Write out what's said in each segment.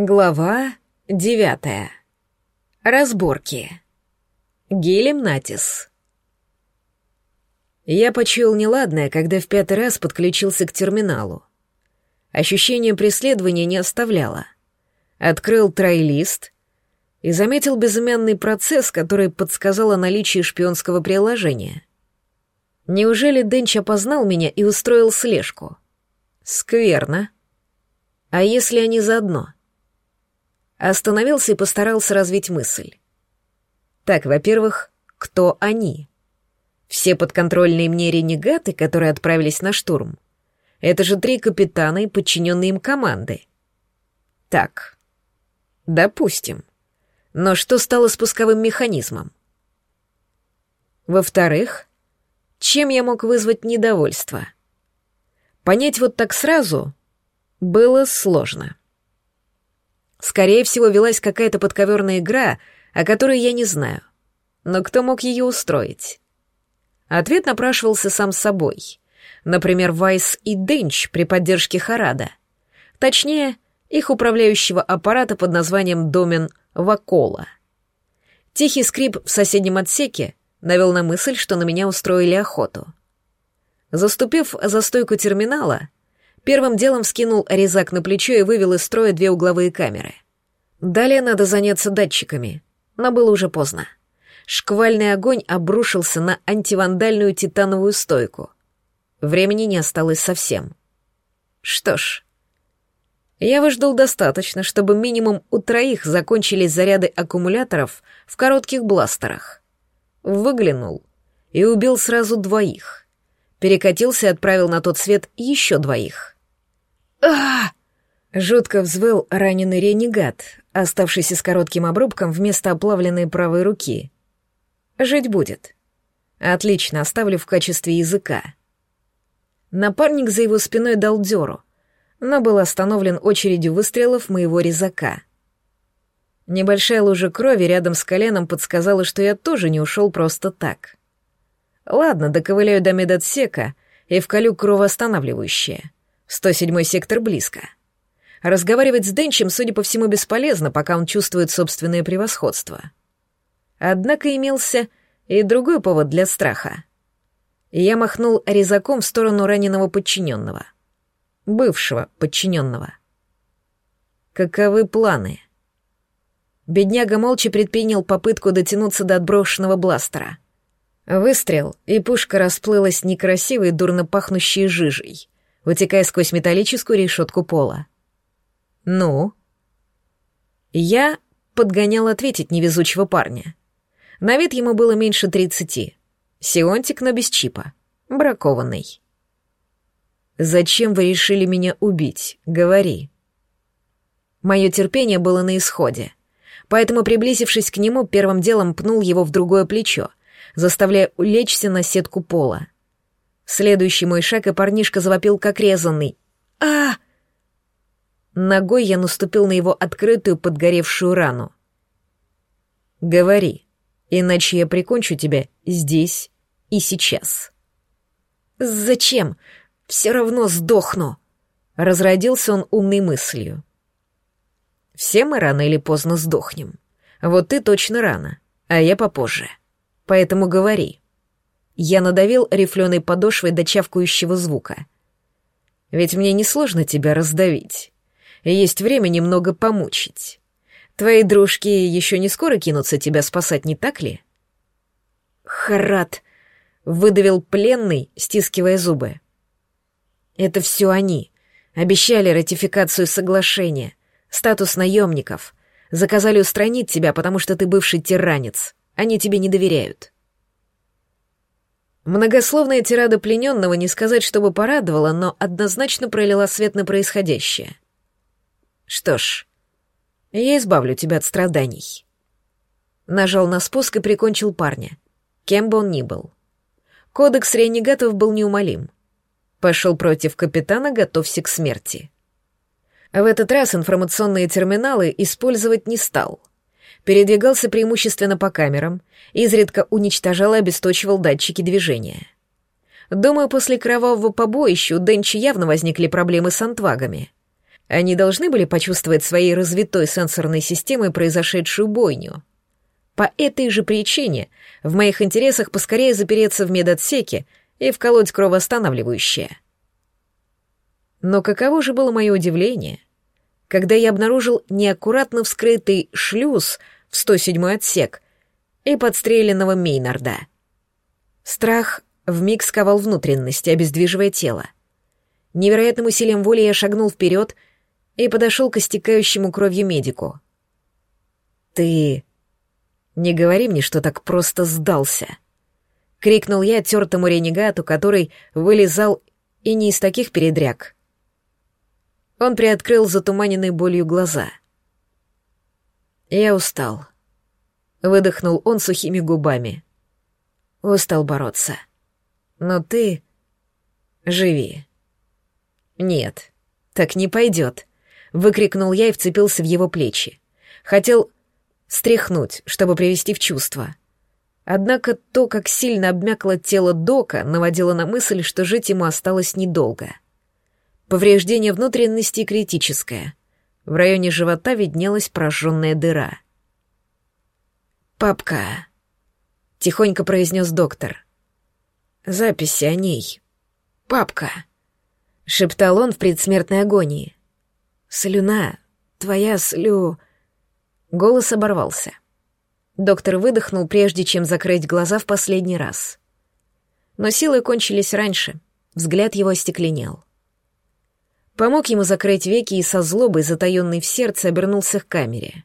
Глава девятая. Разборки. Гелем Натис. Я почуял неладное, когда в пятый раз подключился к терминалу. Ощущение преследования не оставляло. Открыл трайлист и заметил безымянный процесс, который подсказал о наличии шпионского приложения. Неужели Денч опознал меня и устроил слежку? Скверно. А если они заодно? — Остановился и постарался развить мысль. Так, во-первых, кто они? Все подконтрольные мне ренегаты, которые отправились на штурм. Это же три капитана и подчиненные им команды. Так, допустим. Но что стало спусковым механизмом? Во-вторых, чем я мог вызвать недовольство? Понять вот так сразу было сложно. Скорее всего, велась какая-то подковерная игра, о которой я не знаю. Но кто мог ее устроить? Ответ напрашивался сам собой. Например, Вайс и Денч при поддержке Харада. Точнее, их управляющего аппарата под названием Домен Вакола. Тихий скрип в соседнем отсеке навел на мысль, что на меня устроили охоту. Заступив за стойку терминала, Первым делом скинул резак на плечо и вывел из строя две угловые камеры. Далее надо заняться датчиками, но было уже поздно. Шквальный огонь обрушился на антивандальную титановую стойку. Времени не осталось совсем. Что ж, я выждал достаточно, чтобы минимум у троих закончились заряды аккумуляторов в коротких бластерах. Выглянул и убил сразу двоих. Перекатился и отправил на тот свет еще двоих а Жутко взвыл раненый ренегат, оставшийся с коротким обрубком вместо оплавленной правой руки. Жить будет. Отлично, оставлю в качестве языка. Напарник за его спиной дал дёру, но был остановлен очередью выстрелов моего резака. Небольшая лужа крови рядом с коленом подсказала, что я тоже не ушел просто так. Ладно, доковыляю до медотсека и вколю кровоостанавливающее. 107-й сектор близко. Разговаривать с Денчем, судя по всему, бесполезно, пока он чувствует собственное превосходство. Однако имелся и другой повод для страха. Я махнул резаком в сторону раненого подчиненного. Бывшего подчиненного. Каковы планы? Бедняга молча предпринял попытку дотянуться до отброшенного бластера. Выстрел, и пушка расплылась некрасивой, дурно пахнущей жижей — вытекая сквозь металлическую решетку пола. «Ну?» Я подгонял ответить невезучего парня. На вид ему было меньше тридцати. Сионтик, но без чипа. Бракованный. «Зачем вы решили меня убить? Говори». Мое терпение было на исходе, поэтому, приблизившись к нему, первым делом пнул его в другое плечо, заставляя улечься на сетку пола. Следующий мой шаг, и парнишка завопил, как резанный. а Ногой я наступил на его открытую подгоревшую рану. «Говори, иначе я прикончу тебя здесь и сейчас». «Зачем? Все равно сдохну!» Разродился он умной мыслью. «Все мы рано или поздно сдохнем. Вот ты точно рано, а я попозже. Поэтому говори». Я надавил рифленой подошвой до чавкающего звука. «Ведь мне несложно тебя раздавить. Есть время немного помучить. Твои дружки еще не скоро кинутся тебя спасать, не так ли?» «Харат!» — выдавил пленный, стискивая зубы. «Это все они. Обещали ратификацию соглашения, статус наемников. Заказали устранить тебя, потому что ты бывший тиранец. Они тебе не доверяют». Многословная тирада плененного не сказать, чтобы порадовала, но однозначно пролила свет на происходящее. Что ж, я избавлю тебя от страданий. Нажал на спуск и прикончил парня, кем бы он ни был. Кодекс ренегатов был неумолим. Пошел против капитана, готовься к смерти. В этот раз информационные терминалы использовать не стал передвигался преимущественно по камерам, изредка уничтожал и обесточивал датчики движения. Думаю, после кровавого побоища у Денчи явно возникли проблемы с антвагами. Они должны были почувствовать своей развитой сенсорной системой произошедшую бойню. По этой же причине в моих интересах поскорее запереться в медотсеке и вколоть кровоостанавливающее. Но каково же было мое удивление, когда я обнаружил неаккуратно вскрытый шлюз в 107-й отсек и подстреленного Мейнарда. Страх вмиг сковал внутренности, обездвиживая тело. Невероятным усилием воли я шагнул вперед и подошел к истекающему кровью медику. «Ты не говори мне, что так просто сдался!» — крикнул я тертому ренегату, который вылезал и не из таких передряг. Он приоткрыл затуманенные болью глаза. «Я устал», — выдохнул он сухими губами. «Устал бороться. Но ты... живи». «Нет, так не пойдет», — выкрикнул я и вцепился в его плечи. Хотел стряхнуть, чтобы привести в чувство. Однако то, как сильно обмякло тело Дока, наводило на мысль, что жить ему осталось недолго. Повреждение внутренности критическое. В районе живота виднелась прожженная дыра. «Папка», — тихонько произнес доктор. «Записи о ней. Папка», — шептал он в предсмертной агонии. «Слюна, твоя слю...» Голос оборвался. Доктор выдохнул, прежде чем закрыть глаза в последний раз. Но силы кончились раньше, взгляд его остекленел. Помог ему закрыть веки и со злобой, затаенной в сердце, обернулся к камере.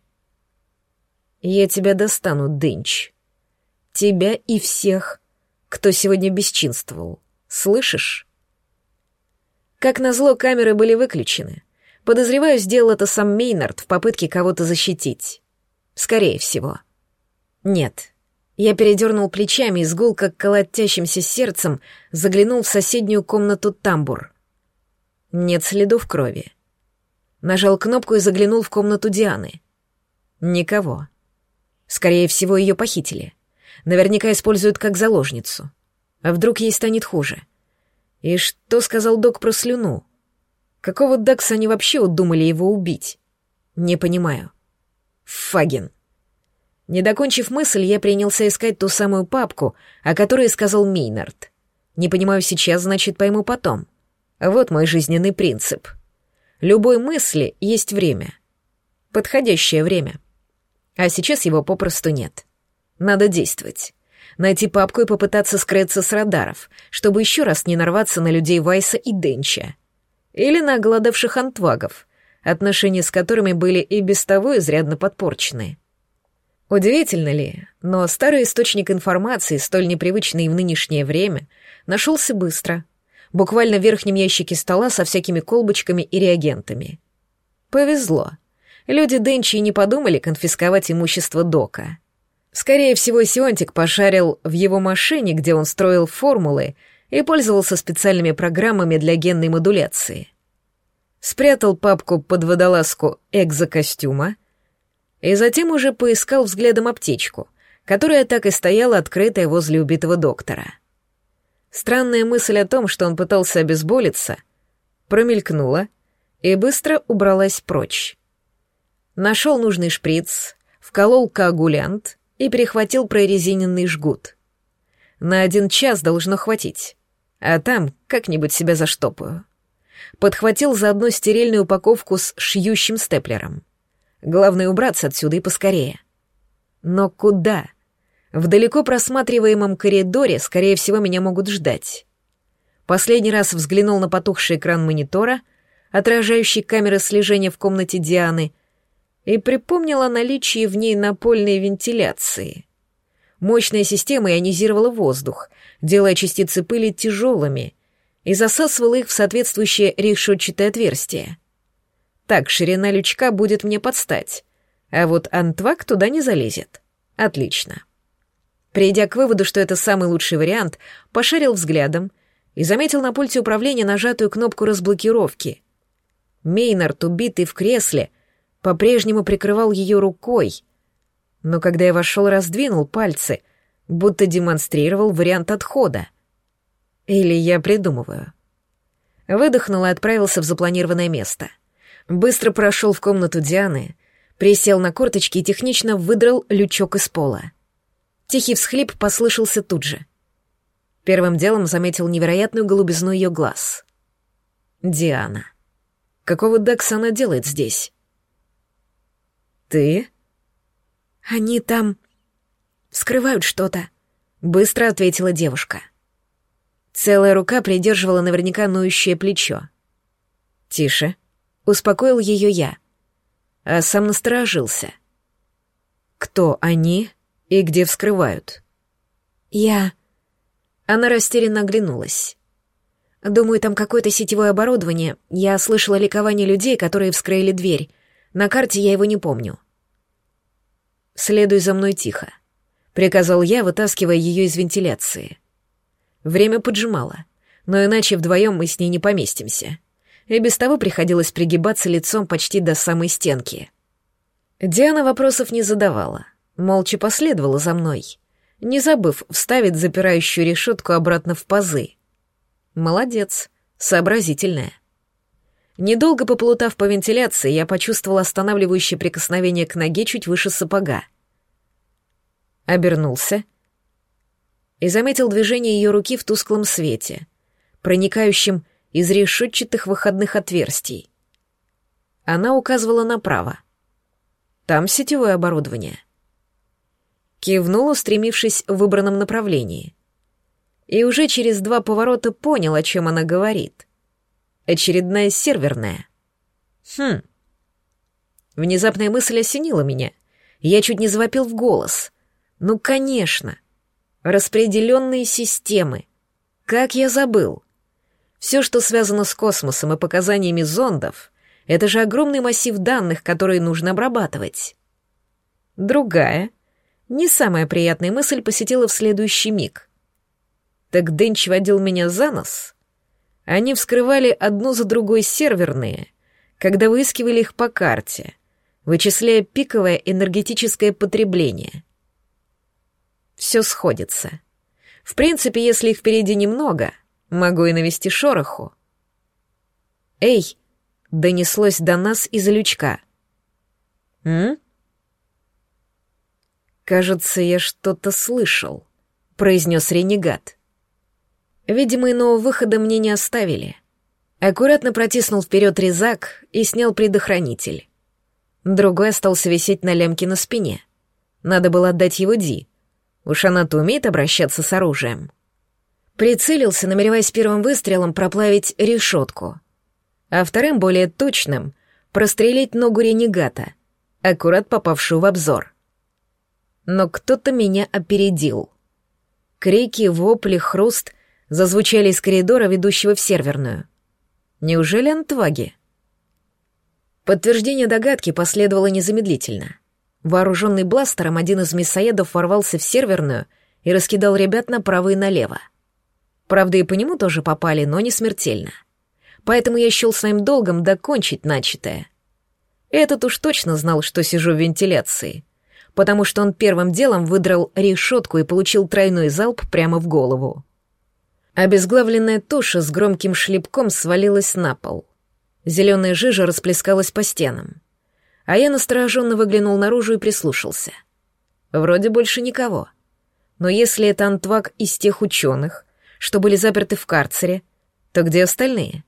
«Я тебя достану, Дынч. Тебя и всех, кто сегодня бесчинствовал. Слышишь?» Как назло, камеры были выключены — Подозреваю, сделал это сам Мейнард в попытке кого-то защитить. Скорее всего. Нет. Я передернул плечами и с гулко колотящимся сердцем заглянул в соседнюю комнату тамбур. Нет следов крови. Нажал кнопку и заглянул в комнату Дианы. Никого. Скорее всего, ее похитили. Наверняка используют как заложницу. А вдруг ей станет хуже? И что сказал док про слюну? Какого Дакса они вообще удумали его убить? Не понимаю. Фагин. Не докончив мысль, я принялся искать ту самую папку, о которой сказал Мейнард. Не понимаю сейчас, значит, пойму потом. Вот мой жизненный принцип. Любой мысли есть время. Подходящее время. А сейчас его попросту нет. Надо действовать. Найти папку и попытаться скрыться с радаров, чтобы еще раз не нарваться на людей Вайса и Денча или на голодавших антвагов, отношения с которыми были и без того изрядно подпорчены. Удивительно ли, но старый источник информации, столь непривычный в нынешнее время, нашелся быстро, буквально в верхнем ящике стола со всякими колбочками и реагентами. Повезло. Люди Денчи не подумали конфисковать имущество Дока. Скорее всего, Сионтик пошарил в его машине, где он строил формулы, и пользовался специальными программами для генной модуляции. Спрятал папку под водолазку экзокостюма и затем уже поискал взглядом аптечку, которая так и стояла открытая возле убитого доктора. Странная мысль о том, что он пытался обезболиться, промелькнула и быстро убралась прочь. Нашел нужный шприц, вколол коагулянт и перехватил прорезиненный жгут. На один час должно хватить а там как-нибудь себя заштопаю. Подхватил заодно стерильную упаковку с шьющим степлером. Главное убраться отсюда и поскорее. Но куда? В далеко просматриваемом коридоре, скорее всего, меня могут ждать. Последний раз взглянул на потухший экран монитора, отражающий камеры слежения в комнате Дианы, и припомнил о наличии в ней напольной вентиляции. Мощная система ионизировала воздух, делая частицы пыли тяжелыми, и засасывала их в соответствующее решетчатое отверстие. Так ширина лючка будет мне подстать, а вот антвак туда не залезет. Отлично. Придя к выводу, что это самый лучший вариант, пошарил взглядом и заметил на пульте управления нажатую кнопку разблокировки. Мейнард, убитый в кресле, по-прежнему прикрывал ее рукой, но когда я вошел, раздвинул пальцы, будто демонстрировал вариант отхода. Или я придумываю. Выдохнул и отправился в запланированное место. Быстро прошел в комнату Дианы, присел на корточки и технично выдрал лючок из пола. Тихий всхлип послышался тут же. Первым делом заметил невероятную голубизну ее глаз. Диана. Какого Декса она делает здесь? Ты? Они там скрывают что-то, быстро ответила девушка. Целая рука придерживала наверняка ноющее плечо. Тише, успокоил ее я, а сам насторожился. Кто они и где вскрывают? Я... Она растерянно оглянулась. Думаю, там какое-то сетевое оборудование. Я слышала ликование людей, которые вскрыли дверь. На карте я его не помню. «Следуй за мной тихо», — приказал я, вытаскивая ее из вентиляции. Время поджимало, но иначе вдвоем мы с ней не поместимся. И без того приходилось пригибаться лицом почти до самой стенки. Диана вопросов не задавала, молча последовала за мной, не забыв вставить запирающую решетку обратно в пазы. Молодец, сообразительная. Недолго поплутав по вентиляции, я почувствовал останавливающее прикосновение к ноге чуть выше сапога. Обернулся и заметил движение ее руки в тусклом свете, проникающем из решетчатых выходных отверстий. Она указывала направо. Там сетевое оборудование. Кивнул, устремившись в выбранном направлении. И уже через два поворота понял, о чем она говорит. Очередная серверная. Хм. Внезапная мысль осенила меня. Я чуть не завопил в голос. Ну, конечно. Распределенные системы. Как я забыл. Все, что связано с космосом и показаниями зондов, это же огромный массив данных, которые нужно обрабатывать. Другая, не самая приятная мысль посетила в следующий миг. Так Дэнч водил меня за нос. Они вскрывали одну за другой серверные, когда выискивали их по карте, вычисляя пиковое энергетическое потребление — все сходится. В принципе, если их впереди немного, могу и навести шороху. «Эй!» — донеслось до нас из лючка. «М?» «Кажется, я что-то слышал», — произнес ренегат. Видимо, иного выхода мне не оставили. Аккуратно протиснул вперед резак и снял предохранитель. Другой остался висеть на лямке на спине. Надо было отдать его Ди. Уж она-то умеет обращаться с оружием. Прицелился, намереваясь первым выстрелом проплавить решетку, а вторым, более точным, прострелить ногу ренегата, аккурат попавшую в обзор. Но кто-то меня опередил. Крики, вопли, хруст зазвучали из коридора, ведущего в серверную. Неужели антваги? Подтверждение догадки последовало незамедлительно — Вооруженный бластером, один из мясоедов ворвался в серверную и раскидал ребят направо и налево. Правда, и по нему тоже попали, но не смертельно. Поэтому я счел своим долгом докончить начатое. Этот уж точно знал, что сижу в вентиляции, потому что он первым делом выдрал решетку и получил тройной залп прямо в голову. Обезглавленная туша с громким шлепком свалилась на пол. Зеленая жижа расплескалась по стенам а я настороженно выглянул наружу и прислушался. Вроде больше никого. Но если это антвак из тех ученых, что были заперты в карцере, то где остальные?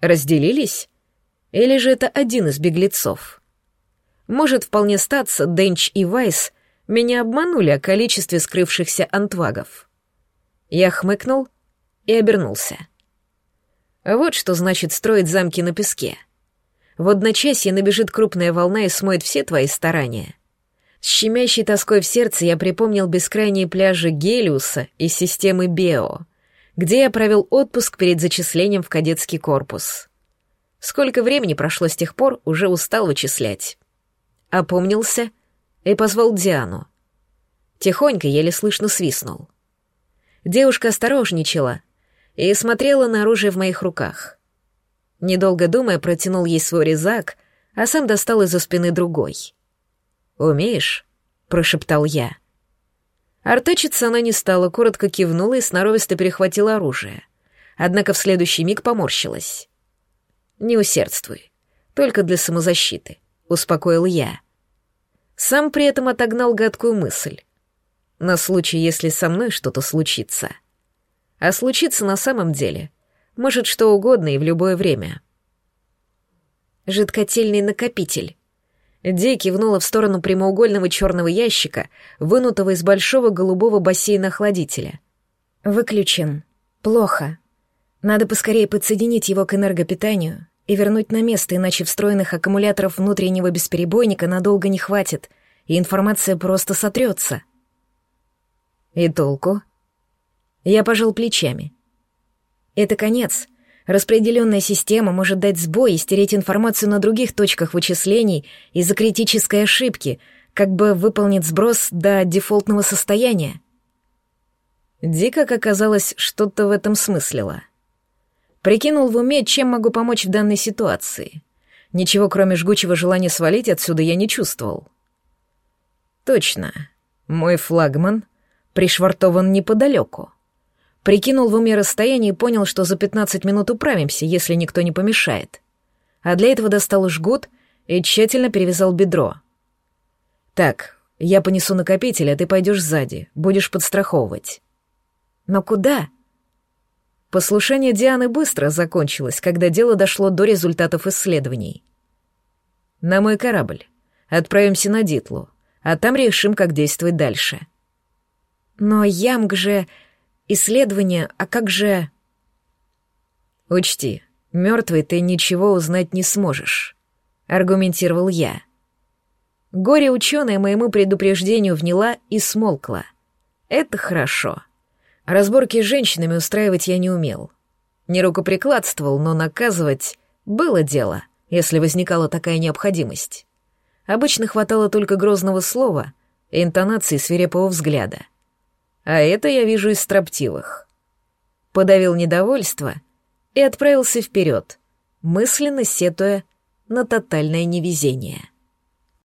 Разделились? Или же это один из беглецов? Может вполне статься, Денч и Вайс меня обманули о количестве скрывшихся антвагов. Я хмыкнул и обернулся. Вот что значит строить замки на песке — в одночасье набежит крупная волна и смоет все твои старания. С щемящей тоской в сердце я припомнил бескрайние пляжи Гелиуса из системы Био, где я провел отпуск перед зачислением в кадетский корпус. Сколько времени прошло с тех пор, уже устал вычислять. Опомнился и позвал Диану. Тихонько, еле слышно свистнул. Девушка осторожничала и смотрела на оружие в моих руках — Недолго думая, протянул ей свой резак, а сам достал из-за спины другой. «Умеешь?» — прошептал я. Артачиться она не стала, коротко кивнула и сноровисто перехватила оружие. Однако в следующий миг поморщилась. «Не усердствуй. только для самозащиты, успокоил я. Сам при этом отогнал гадкую мысль. На случай, если со мной что-то случится. А случится на самом деле может что угодно и в любое время. Жидкотельный накопитель. Ди кивнула в сторону прямоугольного черного ящика, вынутого из большого голубого бассейна охладителя. «Выключен. Плохо. Надо поскорее подсоединить его к энергопитанию и вернуть на место, иначе встроенных аккумуляторов внутреннего бесперебойника надолго не хватит, и информация просто сотрется». «И толку?» Я пожал плечами. «Это конец. Распределенная система может дать сбой и стереть информацию на других точках вычислений из-за критической ошибки, как бы выполнит сброс до дефолтного состояния. Дико, как оказалось, что-то в этом смыслило. Прикинул в уме, чем могу помочь в данной ситуации. Ничего, кроме жгучего желания свалить отсюда, я не чувствовал. Точно. Мой флагман пришвартован неподалеку. Прикинул в уме расстояние и понял, что за 15 минут управимся, если никто не помешает. А для этого достал жгут и тщательно перевязал бедро. «Так, я понесу накопитель, а ты пойдешь сзади, будешь подстраховывать». «Но куда?» Послушание Дианы быстро закончилось, когда дело дошло до результатов исследований. «На мой корабль. Отправимся на Дитлу, а там решим, как действовать дальше». «Но Ямг же...» исследования, а как же... Учти, мертвый ты ничего узнать не сможешь, аргументировал я. Горе ученая моему предупреждению вняла и смолкла. Это хорошо. Разборки с женщинами устраивать я не умел. Не рукоприкладствовал, но наказывать было дело, если возникала такая необходимость. Обычно хватало только грозного слова и интонации свирепого взгляда — а это я вижу из строптивых. Подавил недовольство и отправился вперед, мысленно сетуя на тотальное невезение.